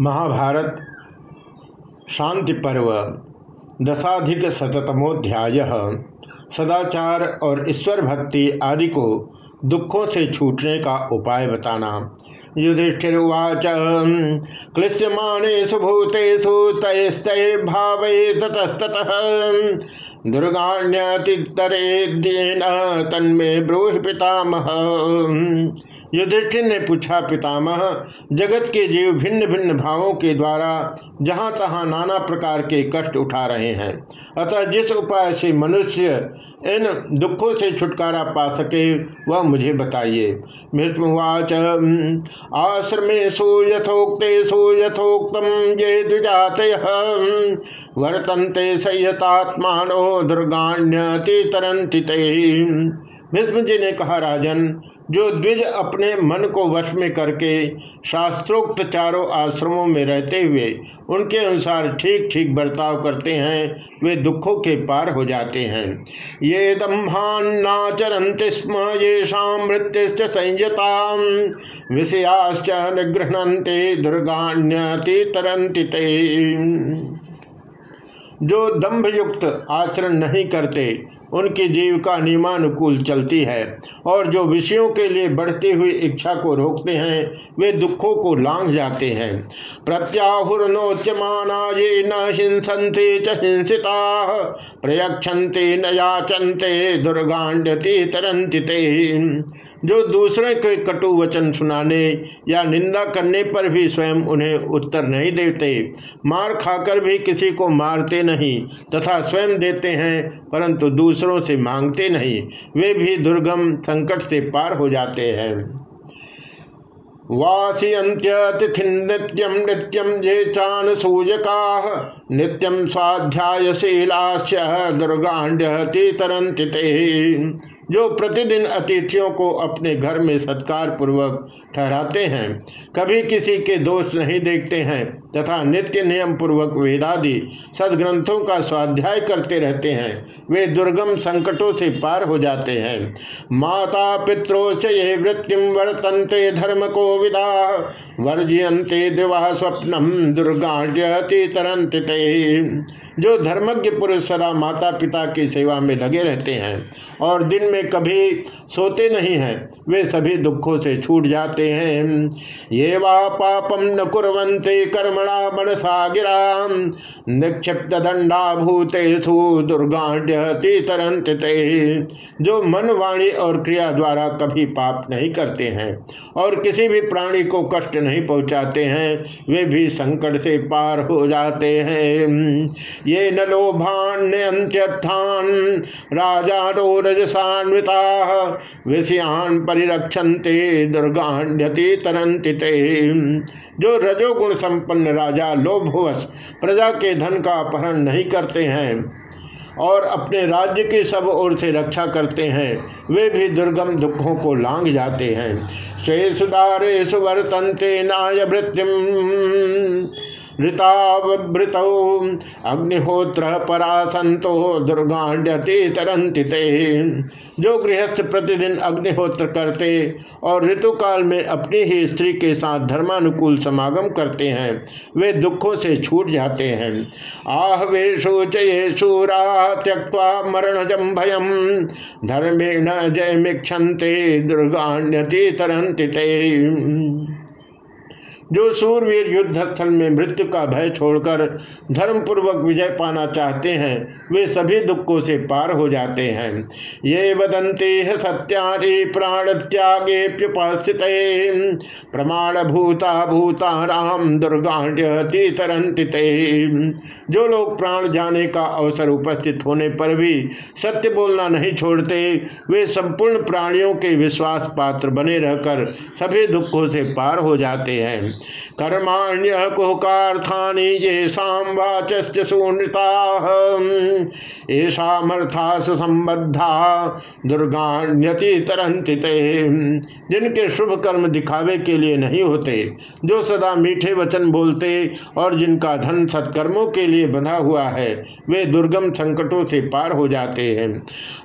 महाभारत शांति पर्व दशाधिक शतमोध्याय सदाचार और ईश्वर भक्ति आदि को दुखों से छूटने का उपाय बताना। युधिष्ठिर्वाच क्लिश्यमाणेषु भूतेषु तैस्तैर्भाव ततस्ततः दुर्गाण्यतितरेद्येन तन्मे ब्रूहि पितामह। युधिष्ठिर ने पूछा, पितामह, जगत के जीव भिन्न भिन्न भावों के द्वारा जहाँ तहाँ नाना प्रकार के कष्ट उठा रहे हैं, अतः जिस उपाय से मनुष्य इन दुखों से छुटकारा पा सके, वह मुझे बताइए। भीष्मवाच आश्रमेशु यथोक्तेषु यथोक्तम ये वर्तन्ते संयतात्मानो दुर्गाण्यति तरंति भीष्म जी ने कहा, राजन, जो द्विज अपने मन को वश में करके शास्त्रोक्त चारों आश्रमों में रहते हुए उनके अनुसार ठीक ठीक बर्ताव करते हैं, वे दुखों के पार हो जाते हैं। ये दम्भान्नाचरंति स्म ये मृत्युश्च संयता विषयाश्च निगृहणते दुर्गाण्यति जो दंभ युक्त आचरण नहीं करते, उनकी जीविका नियमानुकूल चलती है और जो विषयों के लिए बढ़ती हुई इच्छा को रोकते हैं, वे दुखों को लांग जाते हैं। प्रत्याहुर्नोच्यमाना ये न हिंसंते च हिंसिता प्रयक्षंते न याचनते, दुर्गाण्यति तरंति जो दूसरे के कटु वचन सुनाने या निंदा करने पर भी स्वयं उन्हें उत्तर नहीं देते। मार खाकर भी किसी को मारते नहीं तथा स्वयं देते हैं, परंतु दूसरों से मांगते नहीं। वे भी दुर्गम संकट से पार हो जाते हैं। वासियंत्यतिथि नित्यम ये चान सूजका नित्यम स्वाध्यायशीलाश्च दुर्गाण्यति तरंति जो प्रतिदिन अतिथियों को अपने घर में सत्कार पूर्वक ठहराते हैं, कभी किसी के दोष नहीं देखते हैं। तथा नित्य नियम पूर्वक वेदादि सदग्रंथों का स्वाध्याय करते रहते हैं। वे दुर्गम संकटों से पार हो जाते हैं। माता पित्रों से ये वृत्तिम वर्तनते धर्म को विदा। वर्जयंते दिवा स्वप्नम तरंत जो धर्मज्ञ पुरुष सदा माता पिता की सेवा में लगे रहते हैं और दिन में कभी सोते नहीं हैं, वे सभी दुखों से छूट जाते हैं। ये वा पापम न कुरंते कर्मणा मनसा गिरा निक्षिप्त दंडा भूतेषु दुर्गाढ़ तरंत जो मन वाणी और क्रिया द्वारा कभी पाप नहीं करते हैं और किसी भी प्राणी को कष्ट नहीं पहुंचाते हैं, वे भी संकट से पार हो जाते हैं। ये न लोभान्य अंत्यर्थान राजा रो रजसान्विता, विषयान परिरक्षन्ते दुर्गाण्यति तरंति जो रजोगुण संपन्न राजा लोभवश प्रजा के धन का अपहरण नहीं करते हैं और अपने राज्य की सब ओर से रक्षा करते हैं, वे भी दुर्गम दुखों को लांग जाते हैं। स्वे सुधारे सुवर्तनते नाय भृत्यम ऋतावृत अग्निहोत्र परासंतो दुर्गाण्यति तरंति जो गृहस्थ प्रतिदिन अग्निहोत्र करते और ऋतुकाल में अपनी ही स्त्री के साथ धर्मानुकूल समागम करते हैं, वे दुखों से छूट जाते हैं। आह वे शोचये शूरा त्यक्वा मरणजम भयम धर्मेण जय मिक्षंते दुर्गाण्यति तरंति जो सूरवीर युद्ध स्थल में मृत्यु का भय छोड़कर धर्म पूर्वक विजय पाना चाहते हैं, वे सभी दुखों से पार हो जाते हैं। ये वदंते है सत्यारे प्राण त्यागे प्युपस्थित। प्रमाण भूता भूता राम तरंति जो लोग प्राण जाने का अवसर उपस्थित होने पर भी सत्य बोलना नहीं छोड़ते, वे संपूर्ण प्राणियों के विश्वास पात्र बने रहकर सभी दुखों से पार हो जाते हैं। कर्माण्य कुहकार्थानी ये वाचश्च सुनृता। येषामर्थास संबद्धा दुर्गाण्यति तरंति जिनके शुभ कर्म दिखावे के लिए नहीं होते, जो सदा मीठे वचन बोलते और जिनका धन सत्कर्मों के लिए बंधा हुआ है, वे दुर्गम संकटों से पार हो जाते हैं।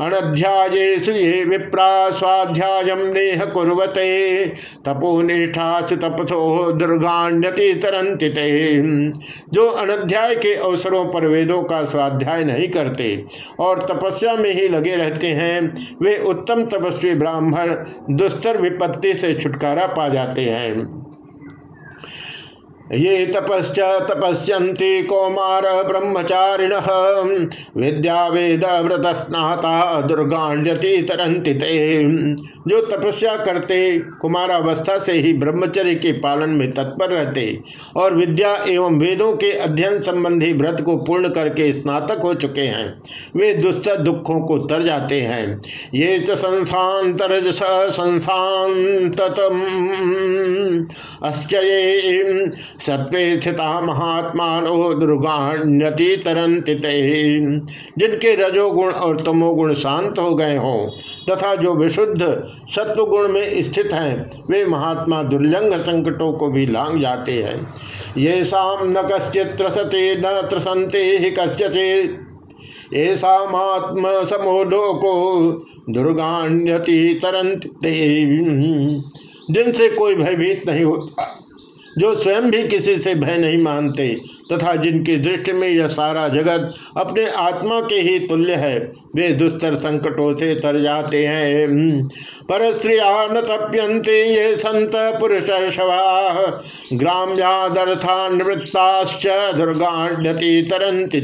अनध्यायेशु ये विप्रा स्वाध्याय नेह कुरते तपोनिष्ठा तपसो दुर्गान्यति तरंति जो अनध्याय के अवसरों पर वेदों का स्वाध्याय नहीं करते और तपस्या में ही लगे रहते हैं, वे उत्तम तपस्वी ब्राह्मण, दुस्तर विपत्ति से छुटकारा पा जाते हैं। ये तपश्च तपस्यन्ति कौमार ब्रह्मचारिण। विद्या वेद व्रत स्नाता दुर्गाण्यति तरंति जो तपस्या करते, कुमारावस्था से ही ब्रह्मचर्य के पालन में तत्पर रहते और विद्या एवं वेदों के अध्ययन संबंधी व्रत को पूर्ण करके स्नातक हो चुके हैं, वे दुस्सह दुखों को तर जाते हैं। ये च संसान संसांतर संसांत सत्वे स्थिता महात्मा दुर्गाण्यति तरंति जिनके रजोगुण और तमोगुण शांत हो गए हों, तथा जो विशुद्ध सत्वगुण में स्थित हैं, वे महात्मा दुर्लंघ संकटों को भी लांग जाते हैं। ये शाम न कश्चित त्रसते, न त्रसंते ही कश्चित ऐसात्म समोदो को दुर्गान्यति तरंत जिनसे कोई भयभीत नहीं होता जो स्वयं भी किसी से भय नहीं मानते, तथा जिनकी दृष्टि में यह सारा जगत अपने आत्मा के ही तुल्य है, वे दुस्तर संकटों से तर जाते हैं। पर न तप्यंते ये संत पुरुष शवा ग्राम्यादर्था निवृत्ताश्च दुर्गाण्यति तरंति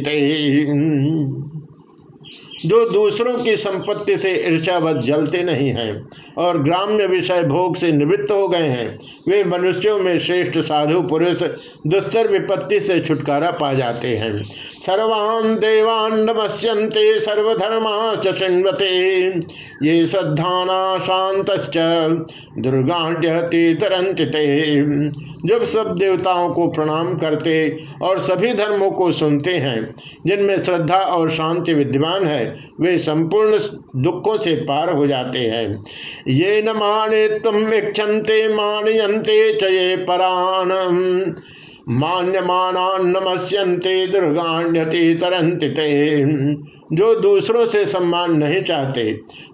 जो दूसरों की संपत्ति से ईर्षावत जलते नहीं हैं और ग्राम्य विषय भोग से निवृत्त हो गए हैं, वे मनुष्यों में श्रेष्ठ साधु पुरुष दुस्तर विपत्ति से छुटकारा पा जाते हैं। सर्वान देवान नमस्यन्ते, सर्वधर्माश्च शृण्वते। ये श्रद्धाना शांत दुर्गाढ़ तरंत जब सब देवताओं को प्रणाम करते और सभी धर्मों को सुनते हैं, जिनमें श्रद्धा और शांति विद्यमान है वे संपूर्ण दुखों से पार हो जाते हैं। ये न माने तुम इच्छन्ते मानयंते चये पराण। मान्यमाना नमस्यन्ते दुर्गाण्यति तरंति जो दूसरों से सम्मान नहीं चाहते,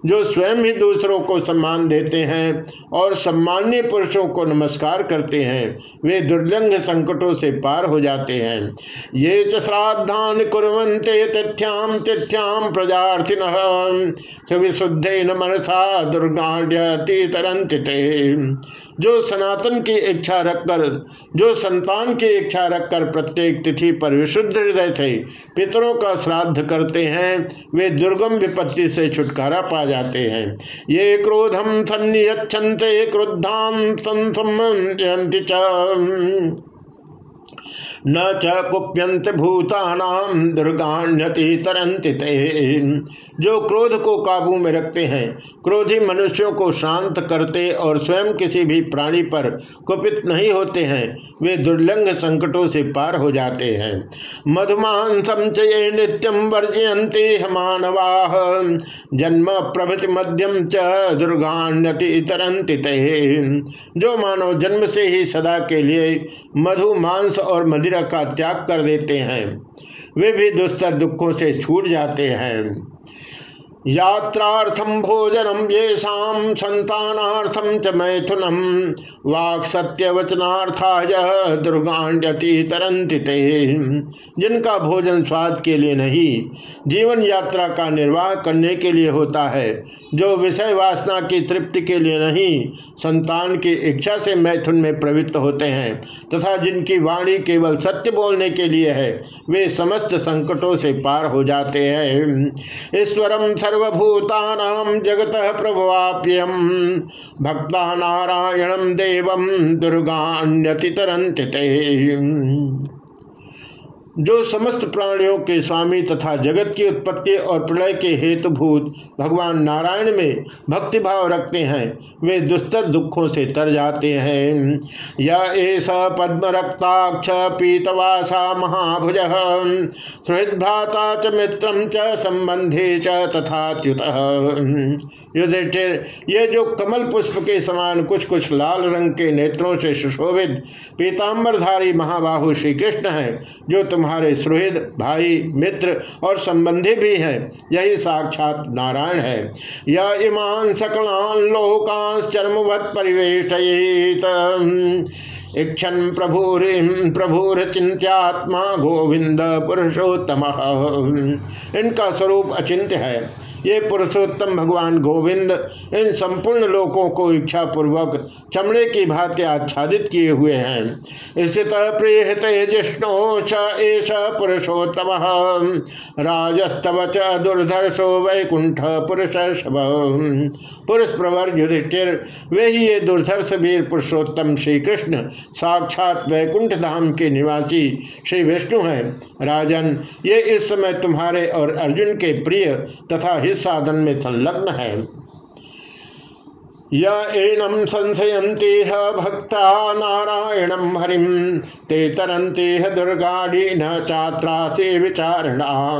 जो स्वयं ही दूसरों को सम्मान देते हैं और सम्मान्य पुरुषों को नमस्कार करते हैं, वे दुर्लंघ संकटों से पार हो जाते हैं। ये श्राद्धान कुरंते तिथ्याम तिथ्याम प्रजार्थिन। विशुद्धे न मनसा दुर्गाण्यति तरंति जो सनातन की इच्छा रखकर, जो संतान की इच्छा रखकर प्रत्येक तिथि पर विशुद्ध हृदय से पितरों का श्राद्ध करते हैं वे दुर्गम विपत्ति से छुटकारा पा जाते हैं। ये क्रोधम संयते क्रुद्धाम संसमयंति न च कुप्यंत भूतानाम दुर्गान्यति तरंति जो क्रोध को काबू में रखते हैं, क्रोधी मनुष्यों को शांत करते और स्वयं किसी भी प्राणी पर कुपित नहीं होते हैं, वे दुर्लंघ संकटों से पार हो जाते हैं। मधुमान समचये नित्यम वर्जयंते मानवाह जन्म प्रभृति मध्यम च दुर्गान्यति तरंति जो मानव जन्म से ही सदा के लिए मधु मांस और मदिरा का त्याग कर देते हैं। वे भी दुस्तर दुखों से छूट जाते हैं। यात्रार्थम भोजनम ये शाम संतानार्थम च मैथुनम वाक सत्य वचनार्थाय दुर्गाण्यति तरंति जिनका भोजन स्वाद के लिए नहीं, जीवन यात्रा का निर्वाह करने के लिए होता है। जो विषय वासना की तृप्ति के लिए नहीं, संतान की इच्छा से मैथुन में प्रवृत्त होते हैं, तथा जिनकी वाणी केवल सत्य बोलने के लिए है, वे समस्त संकटों से पार हो जाते हैं। ईश्वरम सर्वभूता जगत प्रभवाप्यम। भक्ता नारायण देव दुर्गान्यतितरंति जो समस्त प्राणियों के स्वामी तथा जगत की उत्पत्ति और प्रलय के हेतुभूत भगवान नारायण में भक्ति भाव रखते हैं, वे दुस्तर दुखों से तर जाते हैं। यह ऐसा पद्म रक्ताक्ष पीतवासा महाभुज सुहृद भ्राता च मित्रम च संबंधी च तथाच्युत। युधिष्ठिर, ये जो कमल पुष्प के समान कुछ कुछ लाल रंग के नेत्रों से सुशोभित पीताम्बरधारी महाबाहु श्री कृष्ण है, जो तुम्हारे सुहृद भाई, मित्र और संबंधी भी हैं। यही साक्षात नारायण है। यह इमान सकलान लोकांश चरमवत परिवेश इक्षन प्रभुरी प्रभुर चिंत्यात्मा गोविंद पुरुषोत्तम। इनका स्वरूप अचिंत्य है। ये पुरुषोत्तम भगवान गोविंद इन संपूर्ण लोकों को इच्छा पूर्वक चमड़े की भांति आच्छादित किए हुए हैं। स्थित प्रिय जिष्णु एष पुरुषोत्तम। राजस्तव च दुर्धर्षो वैकुंठ पुरुष पुरुष प्रवर युधिष्ठिर, वे ही ये दुर्धर्ष वीर पुरुषोत्तम श्री कृष्ण साक्षात वैकुंठ धाम के निवासी श्री विष्णु हैं। राजन, ये इस समय तुम्हारे और अर्जुन के प्रिय तथा साधन में संलग्न है। एनम संशयती भक्ता नारायण हरिम ते तरंते दुर्गाड़ी न चात्रा से विचारणा।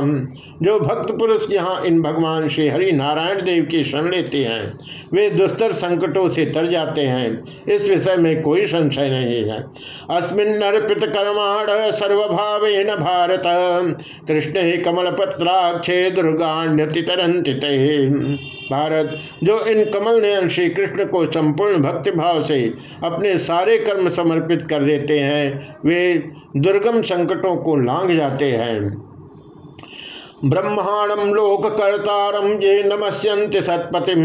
जो भक्त पुरुष यहाँ इन भगवान श्री हरि नारायण देव की शरण लेते हैं, वे दुस्तर संकटों से तर जाते हैं। इस विषय में कोई संशय नहीं है। अस्मिन अर्पित कर्माण सर्वभाव भारत, कृष्ण ही कमल पत्राक्षे दुर्गाण्यति तरंति भारत, जो इन कमल नयन श्री कृष्ण को संपूर्ण भक्ति भाव से अपने सारे कर्म समर्पित कर देते हैं, वे दुर्गम संकटों को लांग जाते हैं। ब्रह्मांडम लोक कर्तारम ये नमस्यंति सत्पतिम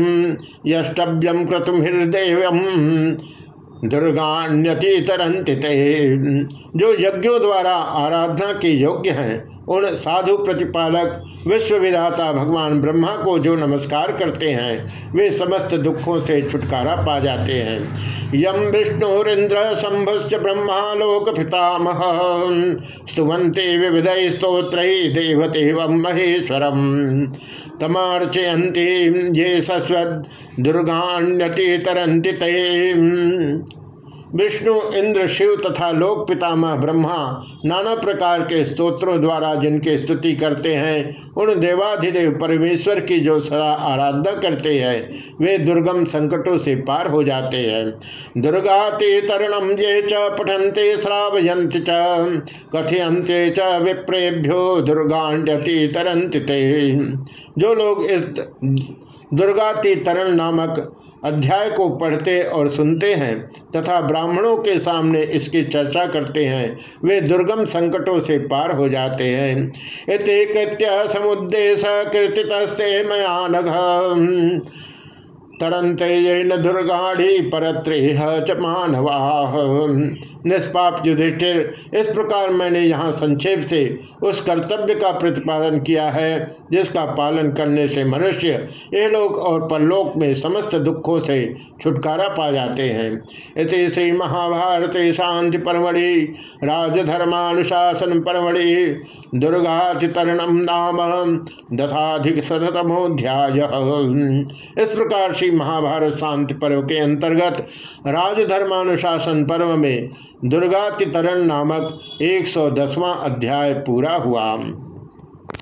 यष्टव्यम क्रतुम हृदय दुर्गान्यति तरंति जो यज्ञों द्वारा आराधना के योग्य हैं उन साधु प्रतिपालक, विश्वविधाता भगवान ब्रह्मा को जो नमस्कार करते हैं, वे समस्त दुखों से छुटकारा पा जाते हैं। यम विष्णुरिंद्र संभुश्च ब्रह्मालोक पितामह। स्तुवंते विविध स्त्रोत्र देवते महेश्वरम। तमार्चयंती ये सस्वद दुर्गान्यति तरंति विष्णु, इंद्र, शिव तथा लोक पितामह, ब्रह्मा नाना प्रकार के स्तोत्रों द्वारा जिनके स्तुति करते हैं, उन देवाधिदेव परमेश्वर की जो सदा आराधना करते हैं, वे दुर्गम संकटों से पार हो जाते हैं। दुर्गाते तरणम ये च पठनते श्रावयंत च। कथयंते च विप्रेभ्यो दुर्गाण्यति तरंत जो लोग इस दुर्गाति तरण नामक अध्याय को पढ़ते और सुनते हैं तथा ब्राह्मणों के सामने इसकी चर्चा करते हैं, वे दुर्गम संकटों से पार हो जाते हैं। कृत्य समुद्देश कृतितस्ते मया नघ। तरंते न दुर्गाढ़ी परत्रेह च निष्पाप युधिष्ठिर, इस प्रकार मैंने यहाँ संक्षेप से उस कर्तव्य का प्रतिपादन किया है, जिसका पालन करने से मनुष्य ये लोक और परलोक में समस्त दुखों से छुटकारा पा जाते हैं। इस श्री महाभारत शांति परमढ़ि, राजधर्मानुशासन परमढ़ि। दुर्गातितरणम नाम दशाधिक शतमोध्याय इस प्रकार श्री महाभारत शांति पर्व के अंतर्गत राजधर्मानुशासन पर्व में दुर्गातितरण नामक एक सौ अध्याय पूरा हुआ।